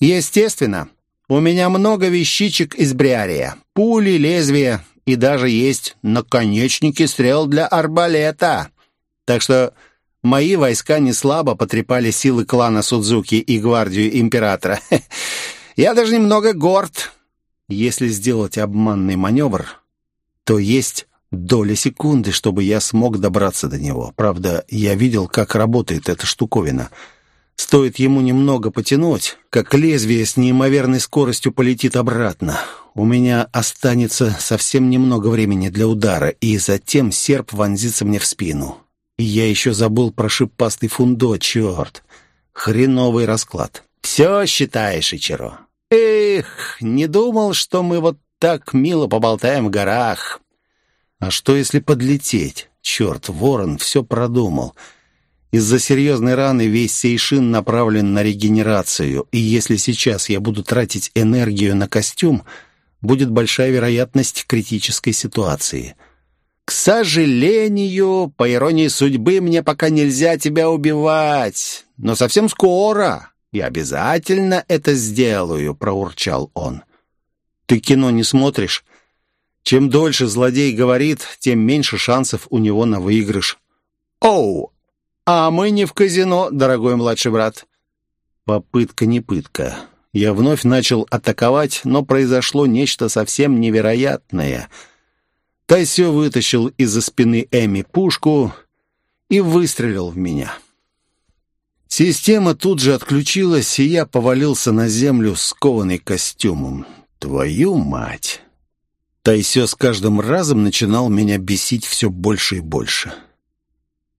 Естественно. У меня много вещичек из бриария. Пули, лезвия и даже есть наконечники стрел для арбалета. Так что Мои войска не слабо потрепали силы клана Судзуки и гвардию императора. Я даже немного горд. Если сделать обманный маневр, то есть доля секунды, чтобы я смог добраться до него. Правда, я видел, как работает эта штуковина. Стоит ему немного потянуть, как лезвие с неимоверной скоростью полетит обратно. У меня останется совсем немного времени для удара, и затем серп вонзится мне в спину. И я еще забыл про шипастый фундо, черт. Хреновый расклад. «Все считаешь, Ичиро. Эх, не думал, что мы вот так мило поболтаем в горах». «А что, если подлететь? Черт, ворон все продумал». Из-за серьезной раны весь сейшин направлен на регенерацию, и если сейчас я буду тратить энергию на костюм, будет большая вероятность критической ситуации — «К сожалению, по иронии судьбы, мне пока нельзя тебя убивать, но совсем скоро я обязательно это сделаю», — проурчал он. «Ты кино не смотришь? Чем дольше злодей говорит, тем меньше шансов у него на выигрыш». «Оу, а мы не в казино, дорогой младший брат». Попытка не пытка. Я вновь начал атаковать, но произошло нечто совсем невероятное — Тайсё вытащил из-за спины Эми пушку и выстрелил в меня. Система тут же отключилась, и я повалился на землю, скованный костюмом. Твою мать! Тайсё с каждым разом начинал меня бесить все больше и больше.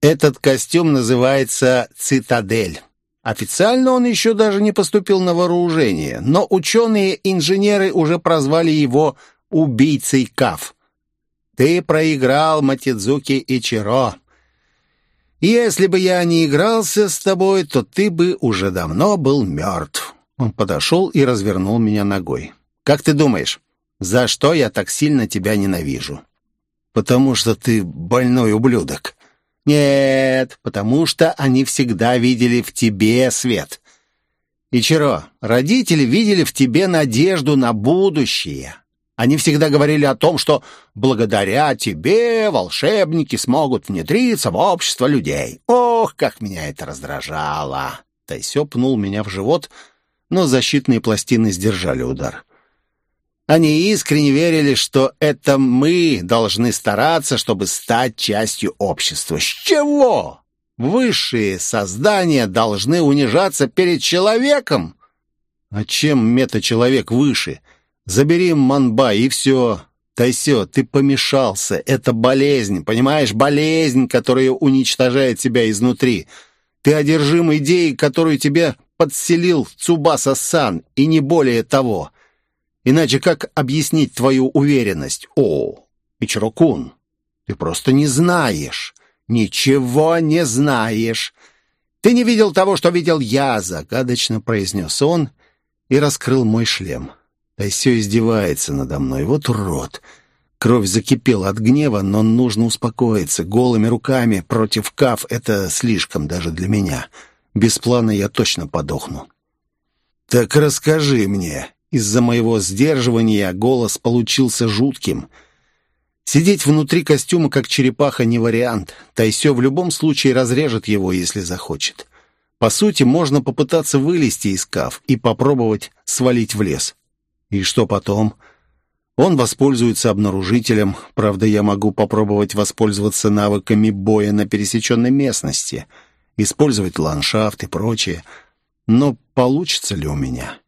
«Этот костюм называется «Цитадель». Официально он еще даже не поступил на вооружение, но ученые-инженеры уже прозвали его «убийцей Каф». Ты проиграл Матидзуки Ичиро. Если бы я не игрался с тобой, то ты бы уже давно был мертв. Он подошел и развернул меня ногой. Как ты думаешь, за что я так сильно тебя ненавижу? Потому что ты больной ублюдок. Нет, потому что они всегда видели в тебе свет. Ичиро, родители видели в тебе надежду на будущее. Они всегда говорили о том, что благодаря тебе волшебники смогут внедриться в общество людей. Ох, как меня это раздражало!» Тайсё пнул меня в живот, но защитные пластины сдержали удар. Они искренне верили, что это мы должны стараться, чтобы стать частью общества. С чего? Высшие создания должны унижаться перед человеком? А чем мета-человек выше? Забери Манба, и все. Тайсё, ты помешался. Это болезнь, понимаешь? Болезнь, которая уничтожает тебя изнутри. Ты одержим идеей, которую тебе подселил Цубаса-сан, и не более того. Иначе как объяснить твою уверенность? О, Ичирокун, ты просто не знаешь. Ничего не знаешь. Ты не видел того, что видел я, загадочно произнес он и раскрыл мой шлем. Тайсё издевается надо мной. Вот урод. Кровь закипела от гнева, но нужно успокоиться. Голыми руками против Каф — это слишком даже для меня. Без плана я точно подохну. «Так расскажи мне». Из-за моего сдерживания голос получился жутким. Сидеть внутри костюма, как черепаха, не вариант. Тайсё в любом случае разрежет его, если захочет. По сути, можно попытаться вылезти из Каф и попробовать свалить в лес. И что потом? Он воспользуется обнаружителем. Правда, я могу попробовать воспользоваться навыками боя на пересеченной местности, использовать ландшафт и прочее. Но получится ли у меня?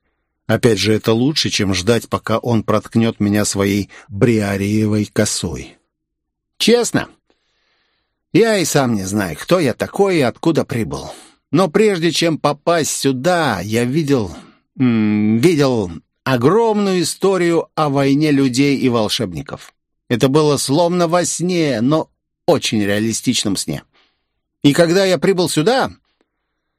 Опять же, это лучше, чем ждать, пока он проткнет меня своей бриариевой косой. Честно, я и сам не знаю, кто я такой и откуда прибыл. Но прежде чем попасть сюда, я видел... видел огромную историю о войне людей и волшебников. Это было словно во сне, но очень реалистичном сне. И когда я прибыл сюда,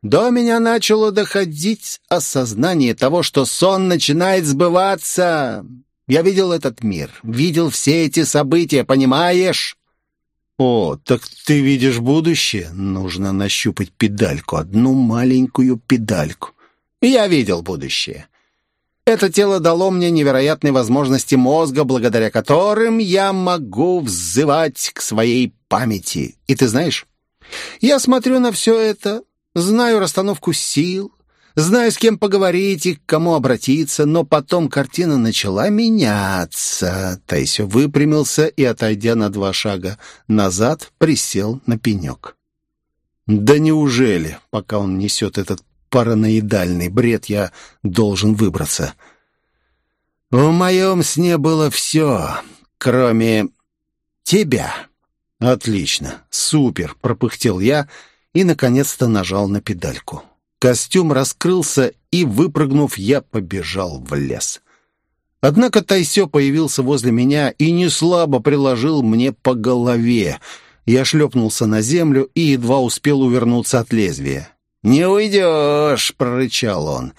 до меня начало доходить осознание того, что сон начинает сбываться. Я видел этот мир, видел все эти события, понимаешь? О, так ты видишь будущее? Нужно нащупать педальку, одну маленькую педальку. Я видел будущее. Это тело дало мне невероятные возможности мозга, благодаря которым я могу взывать к своей памяти. И ты знаешь, я смотрю на все это, знаю расстановку сил, знаю, с кем поговорить и к кому обратиться, но потом картина начала меняться. Тайсё выпрямился и, отойдя на два шага назад, присел на пенек. «Да неужели, пока он несет этот параноидальный бред, я должен выбраться. В моем сне было все, кроме тебя. Отлично, супер, пропыхтел я и, наконец-то, нажал на педальку. Костюм раскрылся, и, выпрыгнув, я побежал в лес. Однако Тайсё появился возле меня и неслабо приложил мне по голове. Я шлепнулся на землю и едва успел увернуться от лезвия. «Не уйдешь!» — прорычал он.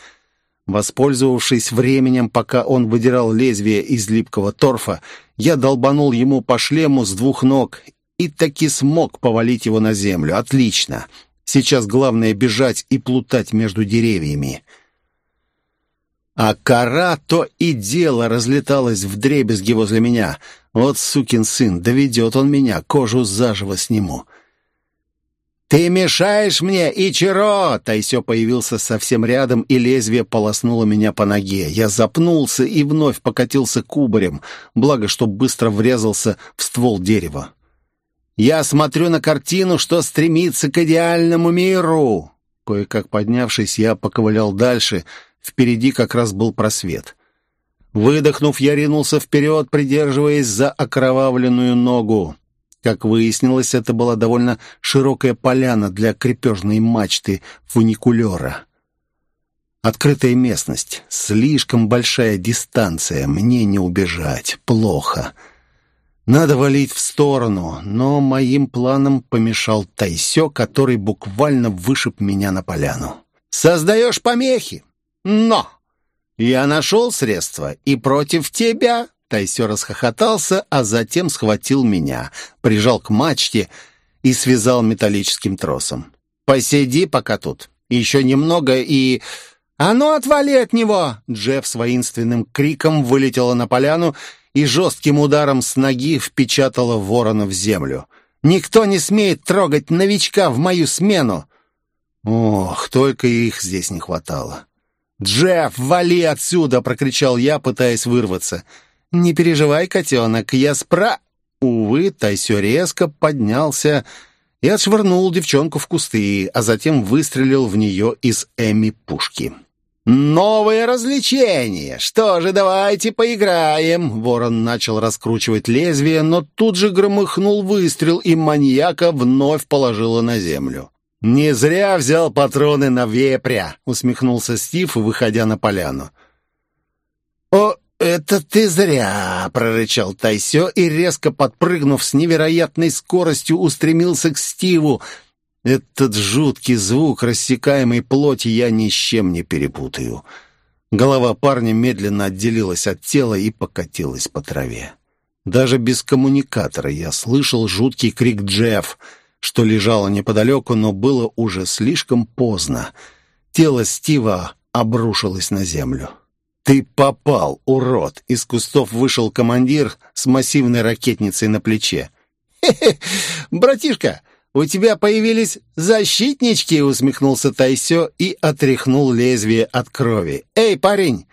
Воспользовавшись временем, пока он выдирал лезвие из липкого торфа, я долбанул ему по шлему с двух ног и таки смог повалить его на землю. Отлично. Сейчас главное бежать и плутать между деревьями. А кора то и дело разлеталась в дребезги возле меня. Вот сукин сын, доведет он меня, кожу заживо сниму. «Ты мешаешь мне, Ичиро!» Тайсё появился совсем рядом, и лезвие полоснуло меня по ноге. Я запнулся и вновь покатился кубарем, благо, что быстро врезался в ствол дерева. «Я смотрю на картину, что стремится к идеальному миру!» Кое-как поднявшись, я поковылял дальше. Впереди как раз был просвет. Выдохнув, я ринулся вперед, придерживаясь за окровавленную ногу. Как выяснилось, это была довольно широкая поляна для крепежной мачты фуникулера. Открытая местность, слишком большая дистанция, мне не убежать, плохо. Надо валить в сторону, но моим планам помешал Тайсё, который буквально вышиб меня на поляну. «Создаешь помехи? Но! Я нашел средства и против тебя!» Тайсё расхохотался, а затем схватил меня, прижал к мачте и связал металлическим тросом. «Посиди пока тут. Еще немного и...» «А ну, отвали от него!» Джефф с воинственным криком вылетела на поляну и жестким ударом с ноги впечатала ворона в землю. «Никто не смеет трогать новичка в мою смену!» Ох, только их здесь не хватало. «Джефф, вали отсюда!» — прокричал я, пытаясь вырваться. «Не переживай, котенок, я спра...» Увы, Тайсё резко поднялся и отшвырнул девчонку в кусты, а затем выстрелил в нее из Эми-пушки. «Новое развлечение! Что же, давайте поиграем!» Ворон начал раскручивать лезвие, но тут же громыхнул выстрел, и маньяка вновь положило на землю. «Не зря взял патроны на вепря!» — усмехнулся Стив, выходя на поляну. «О, «Это ты зря!» — прорычал Тайсё и, резко подпрыгнув с невероятной скоростью, устремился к Стиву. Этот жуткий звук рассекаемой плоти я ни с чем не перепутаю. Голова парня медленно отделилась от тела и покатилась по траве. Даже без коммуникатора я слышал жуткий крик Джефф, что лежало неподалеку, но было уже слишком поздно. Тело Стива обрушилось на землю. «Ты попал, урод!» Из кустов вышел командир с массивной ракетницей на плече. «Хе-хе, братишка, у тебя появились защитнички!» усмехнулся Тайсё и отряхнул лезвие от крови. «Эй, парень,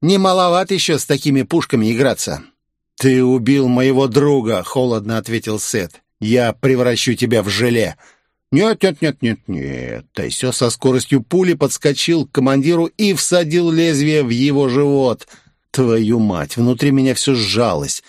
не маловат еще с такими пушками играться!» «Ты убил моего друга!» — холодно ответил Сет. «Я превращу тебя в желе!» «Нет, нет, нет, нет, нет». Тайсё со скоростью пули подскочил к командиру и всадил лезвие в его живот. Твою мать, внутри меня все сжалось.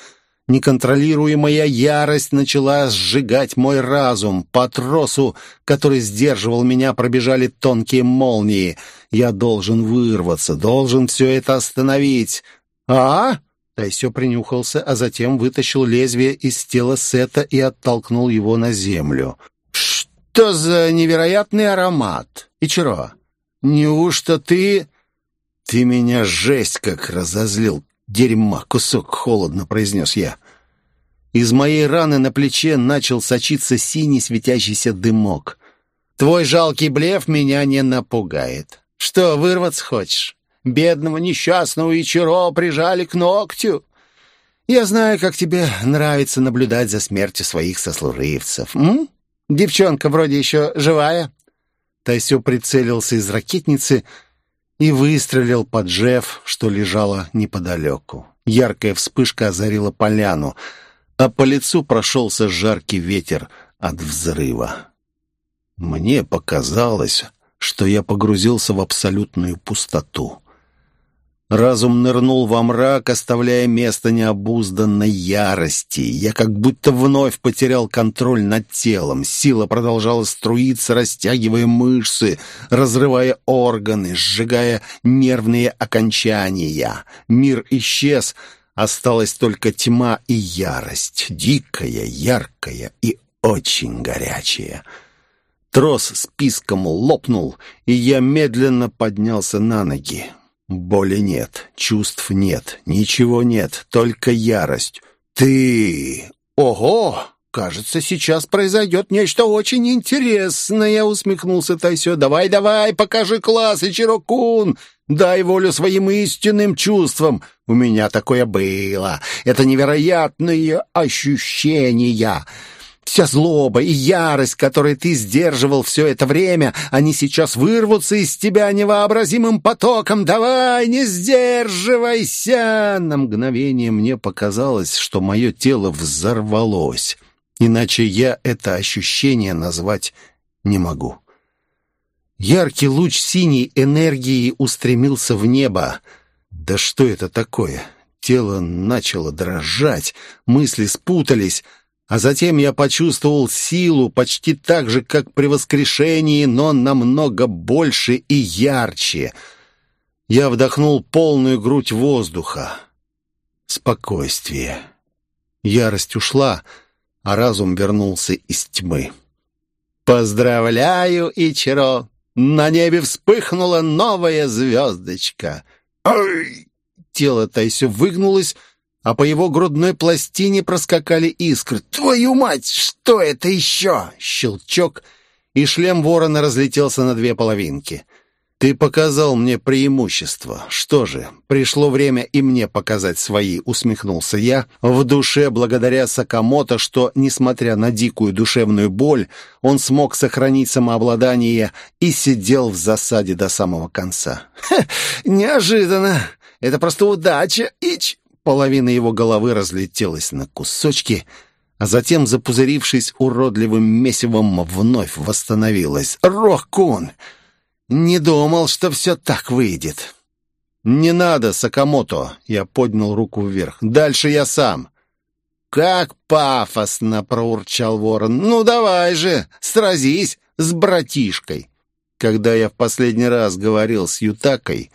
Неконтролируемая ярость начала сжигать мой разум. По тросу, который сдерживал меня, пробежали тонкие молнии. Я должен вырваться, должен все это остановить. «А?» Тайсё принюхался, а затем вытащил лезвие из тела Сета и оттолкнул его на землю. Что за невероятный аромат? Ичиро, неужто ты... Ты меня жесть как разозлил. Дерьма, кусок, холодно произнес я. Из моей раны на плече начал сочиться синий светящийся дымок. Твой жалкий блеф меня не напугает. Что, вырваться хочешь? Бедного несчастного Ичиро прижали к ногтю. Я знаю, как тебе нравится наблюдать за смертью своих сослуживцев. М? Девчонка вроде еще живая». Тайсё прицелился из ракетницы и выстрелил под Джефф, что лежала неподалеку. Яркая вспышка озарила поляну, а по лицу прошелся жаркий ветер от взрыва. Мне показалось, что я погрузился в абсолютную пустоту. Разум нырнул во мрак, оставляя место необузданной ярости. Я как будто вновь потерял контроль над телом. Сила продолжала струиться, растягивая мышцы, разрывая органы, сжигая нервные окончания. Мир исчез, осталась только тьма и ярость, дикая, яркая и очень горячая. Трос с писком лопнул, и я медленно поднялся на ноги. Боли нет, чувств нет, ничего нет, только ярость. Ты... Ого! Кажется, сейчас произойдет нечто очень интересное, усмехнулся Тайсё. Давай, давай, покажи класс, Ичирокун! Дай волю своим истинным чувствам. У меня такое было. Это невероятные ощущения. Вся злоба и ярость, которые ты сдерживал все это время, они сейчас вырвутся из тебя невообразимым потоком. Давай, не сдерживайся!» На мгновение мне показалось, что мое тело взорвалось. Иначе я это ощущение назвать не могу. Яркий луч синей энергии устремился в небо. Да что это такое? Тело начало дрожать, мысли спутались — А затем я почувствовал силу почти так же, как при воскрешении, но намного больше и ярче. Я вдохнул полную грудь воздуха. Спокойствие. Ярость ушла, а разум вернулся из тьмы. «Поздравляю, Ичиро! На небе вспыхнула новая звездочка!» «Ай!» Тело Тайсю выгнулось, а по его грудной пластине проскакали искры. «Твою мать! Что это еще?» Щелчок, и шлем ворона разлетелся на две половинки. «Ты показал мне преимущество. Что же, пришло время и мне показать свои», — усмехнулся я, в душе благодаря Сакамото, что, несмотря на дикую душевную боль, он смог сохранить самообладание и сидел в засаде до самого конца. «Неожиданно! Это просто удача, Ич!» Половина его головы разлетелась на кусочки, а затем, запузырившись уродливым месивом, вновь восстановилась. «Рокун! Не думал, что все так выйдет!» «Не надо, Сакамото!» — я поднял руку вверх. «Дальше я сам!» «Как пафосно!» — проурчал ворон. «Ну, давай же, сразись с братишкой!» Когда я в последний раз говорил с Ютакой,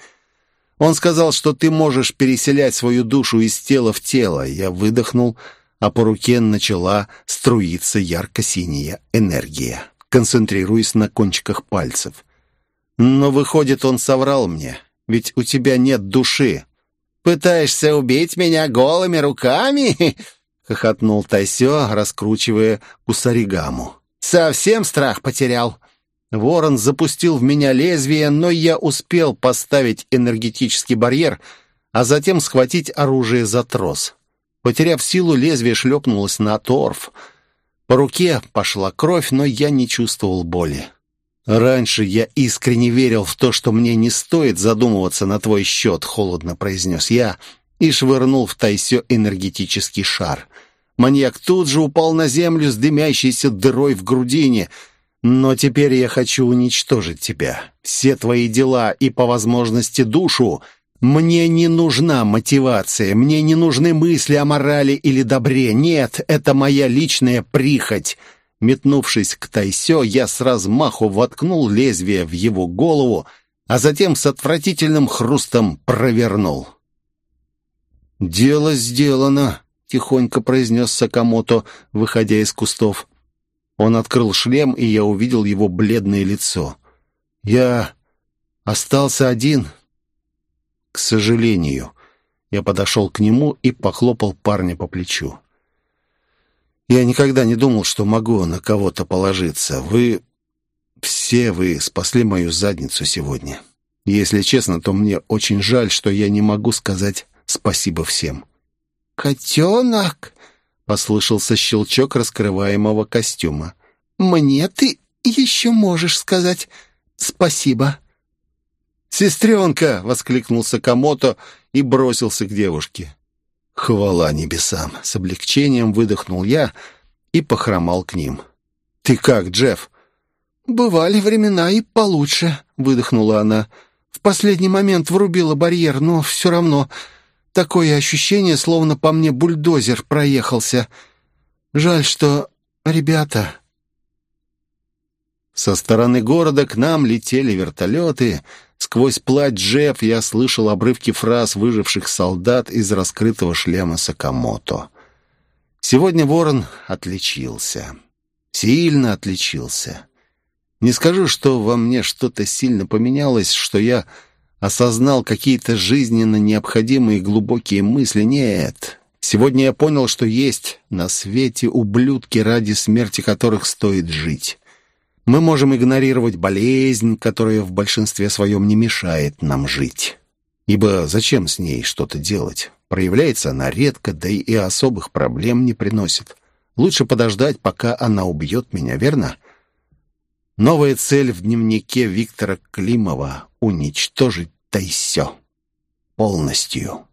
он сказал, что ты можешь переселять свою душу из тела в тело. Я выдохнул, а по руке начала струиться ярко-синяя энергия, концентрируясь на кончиках пальцев. Но, выходит, он соврал мне, ведь у тебя нет души. «Пытаешься убить меня голыми руками?» — хохотнул Тайсё, раскручивая кусаригаму. «Совсем страх потерял?» Ворон запустил в меня лезвие, но я успел поставить энергетический барьер, а затем схватить оружие за трос. Потеряв силу, лезвие шлепнулось на торф. По руке пошла кровь, но я не чувствовал боли. «Раньше я искренне верил в то, что мне не стоит задумываться на твой счет», — холодно произнес я и швырнул в Тайсё энергетический шар. Маньяк тут же упал на землю с дымящейся дырой в грудине — но теперь я хочу уничтожить тебя. Все твои дела и, по возможности, душу. Мне не нужна мотивация, мне не нужны мысли о морали или добре. Нет, это моя личная прихоть». Метнувшись к Тайсё, я с размаху воткнул лезвие в его голову, а затем с отвратительным хрустом провернул. «Дело сделано», — тихонько произнес Сакамото, выходя из кустов. Он открыл шлем, и я увидел его бледное лицо. «Я остался один?» «К сожалению». Я подошел к нему и похлопал парня по плечу. «Я никогда не думал, что могу на кого-то положиться. Вы... все вы спасли мою задницу сегодня. Если честно, то мне очень жаль, что я не могу сказать спасибо всем». «Котенок!» Послышался щелчок раскрываемого костюма. «Мне ты еще можешь сказать спасибо». «Сестренка!» — воскликнул Сакамото и бросился к девушке. «Хвала небесам!» — с облегчением выдохнул я и похромал к ним. «Ты как, Джефф?» «Бывали времена и получше», — выдохнула она. «В последний момент врубила барьер, но все равно Такое ощущение, словно по мне бульдозер проехался. Жаль, что ребята...» Со стороны города к нам летели вертолеты. Сквозь плать Джефф я слышал обрывки фраз выживших солдат из раскрытого шлема Сакамото. Сегодня Ворон отличился. Сильно отличился. Не скажу, что во мне что-то сильно поменялось, что я осознал какие-то жизненно необходимые глубокие мысли. Нет. Сегодня я понял, что есть на свете ублюдки, ради смерти которых стоит жить. Мы можем игнорировать болезнь, которая в большинстве своем не мешает нам жить. Ибо зачем с ней что-то делать? Проявляется она редко, да и особых проблем не приносит. Лучше подождать, пока она убьет меня, верно? Новая цель в дневнике Виктора Климова — уничтожить Тайсё. Полностью.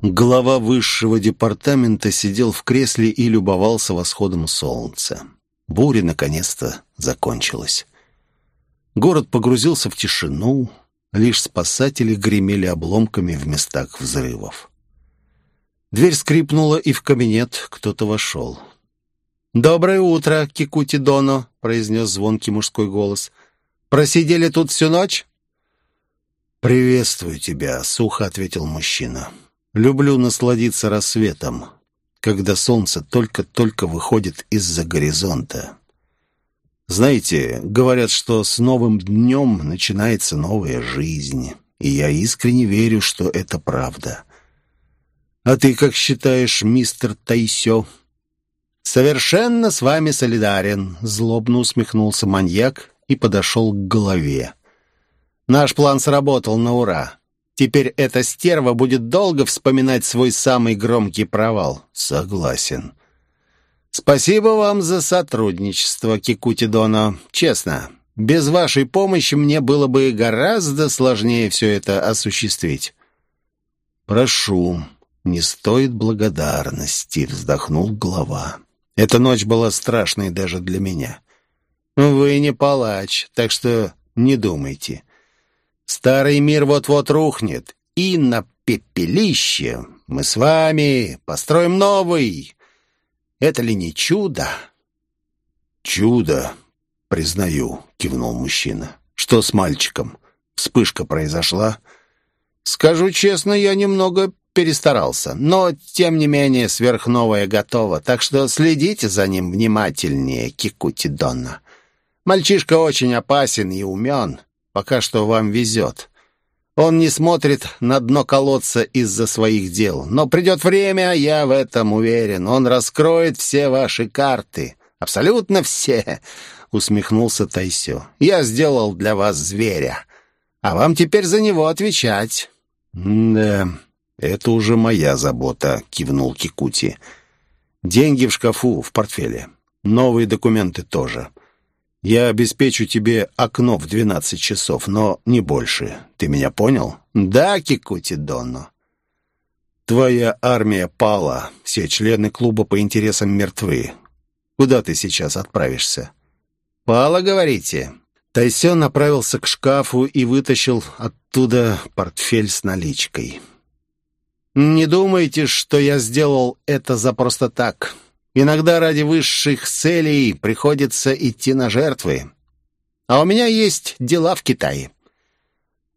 Глава высшего департамента сидел в кресле и любовался восходом солнца. Буря наконец-то закончилась. Город погрузился в тишину, лишь спасатели гремели обломками в местах взрывов. Дверь скрипнула, и в кабинет кто-то вошел. «Доброе утро, Кикути Доно», — произнес звонкий мужской голос. «Просидели тут всю ночь?» «Приветствую тебя», — сухо ответил мужчина. «Люблю насладиться рассветом, когда солнце только-только выходит из-за горизонта. Знаете, говорят, что с новым днем начинается новая жизнь, и я искренне верю, что это правда. А ты как считаешь, мистер Тайсё?» «Совершенно с вами солидарен», — злобно усмехнулся маньяк и подошел к голове. «Наш план сработал на ура. Теперь эта стерва будет долго вспоминать свой самый громкий провал». «Согласен». «Спасибо вам за сотрудничество, Кикути Дона. Честно, без вашей помощи мне было бы гораздо сложнее все это осуществить». «Прошу, не стоит благодарности», — вздохнул глава. Эта ночь была страшной даже для меня. Вы не палач, так что не думайте. Старый мир вот-вот рухнет, и на пепелище мы с вами построим новый. Это ли не чудо? Чудо, признаю, кивнул мужчина. Что с мальчиком? Вспышка произошла? Скажу честно, я немного перестарался. Но, тем не менее, сверхновое готово, так что следите за ним внимательнее, Кикути Донна. Мальчишка очень опасен и умен. Пока что вам везет. Он не смотрит на дно колодца из-за своих дел. Но придет время, я в этом уверен. Он раскроет все ваши карты. Абсолютно все, — усмехнулся Тайсё. Я сделал для вас зверя. А вам теперь за него отвечать. «Да, это уже моя забота», — кивнул Кикути. «Деньги в шкафу, в портфеле. Новые документы тоже. Я обеспечу тебе окно в двенадцать часов, но не больше. Ты меня понял?» «Да, Кикути Донно». «Твоя армия пала. Все члены клуба по интересам мертвы. Куда ты сейчас отправишься?» «Пала, говорите?» Тайсё направился к шкафу и вытащил оттуда портфель с наличкой. Не думайте, что я сделал это за просто так. Иногда ради высших целей приходится идти на жертвы. А у меня есть дела в Китае.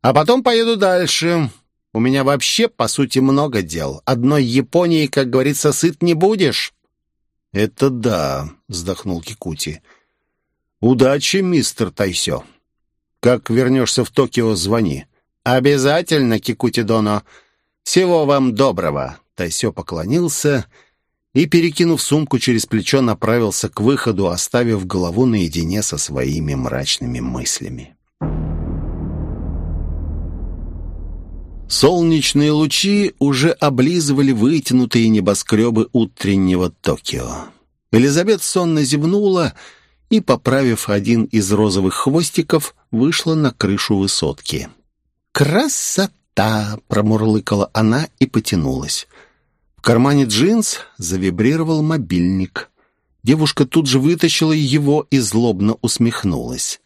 А потом поеду дальше. У меня вообще, по сути, много дел. Одной Японии, как говорится, сыт не будешь. «Это да», — вздохнул Кикути. «Удачи, мистер Тайсё. Как вернешься в Токио, звони». «Обязательно, Кикути Доно. «Всего вам доброго!» Тайсё поклонился и, перекинув сумку через плечо, направился к выходу, оставив голову наедине со своими мрачными мыслями. Солнечные лучи уже облизывали вытянутые небоскребы утреннего Токио. Элизабет сонно зевнула и, поправив один из розовых хвостиков, вышла на крышу высотки. «Красота!» «Та!» — промурлыкала она и потянулась. В кармане джинс завибрировал мобильник. Девушка тут же вытащила его и злобно усмехнулась.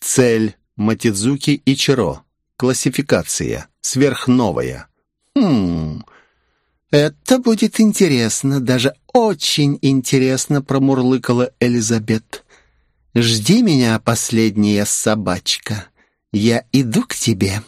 Цель — Матидзуки Ичиро. Классификация. Сверхновая. «Хм... Это будет интересно, даже очень интересно», — промурлыкала Элизабет. «Жди меня, последняя собачка. Я иду к тебе».